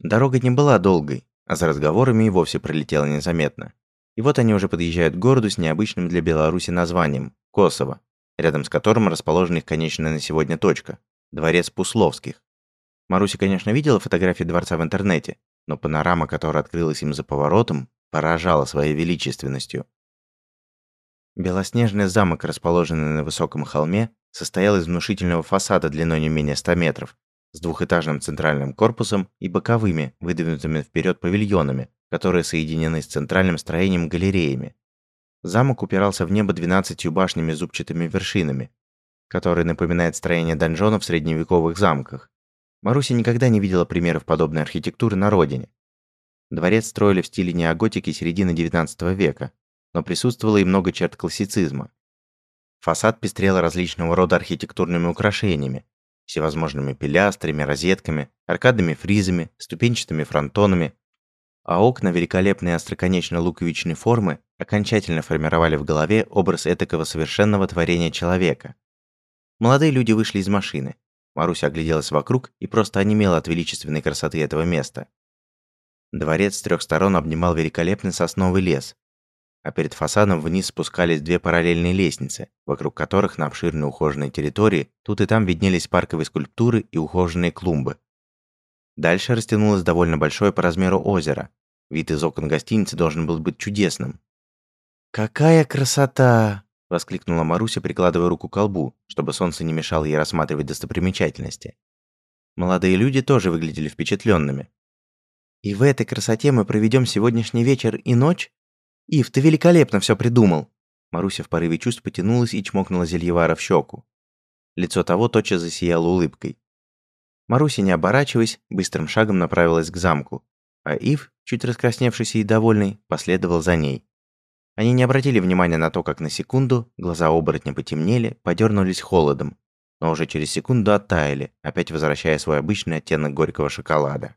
Дорога не была долгой, а за разговорами и вовсе пролетела незаметно. И вот они уже подъезжают к городу с необычным для Беларуси названием – Косово, рядом с которым расположена их конечная на сегодня точка – дворец Пусловских. Маруся, конечно, видела фотографии дворца в интернете, но панорама, которая открылась им за поворотом, поражала своей величественностью. Белоснежный замок, расположенный на высоком холме, состоял из внушительного фасада длиной не менее 100 метров, с двухэтажным центральным корпусом и боковыми, выдвинутыми вперед павильонами, которые соединены с центральным строением галереями. Замок упирался в небо двенадцатью башнями с зубчатыми вершинами, которые напоминает строение донжонов в средневековых замках. Маруся никогда не видела примеров подобной архитектуры на родине. Дворец строили в стиле неоготики середины XIX века, но присутствовало и много черт классицизма. Фасад пестрел различного рода архитектурными украшениями, всевозможными пилястрами, розетками, аркадными фризами, ступенчатыми фронтонами, а окна великолепной остроконечно-луковичной формы окончательно формировали в голове образ этакого совершенного творения человека. Молодые люди вышли из машины. Маруся огляделась вокруг и просто онемела от величественной красоты этого места. Дворец с трех сторон обнимал великолепный сосновый лес, а перед фасадом вниз спускались две параллельные лестницы, вокруг которых на обширной ухоженной территории тут и там виднелись парковые скульптуры и ухоженные клумбы. Дальше растянулось довольно большое по размеру озеро. Вид из окон гостиницы должен был быть чудесным. «Какая красота!» – воскликнула Маруся, прикладывая руку к колбу, чтобы солнце не мешало ей рассматривать достопримечательности. Молодые люди тоже выглядели впечатленными. «И в этой красоте мы проведем сегодняшний вечер и ночь?» «Ив, ты великолепно все придумал!» Маруся в порыве чувств потянулась и чмокнула Зельевара в щеку. Лицо того тотчас засияло улыбкой. Маруся, не оборачиваясь, быстрым шагом направилась к замку, а Ив, чуть раскрасневшийся и довольный, последовал за ней. Они не обратили внимания на то, как на секунду глаза оборотня потемнели, подернулись холодом, но уже через секунду оттаяли, опять возвращая свой обычный оттенок горького шоколада.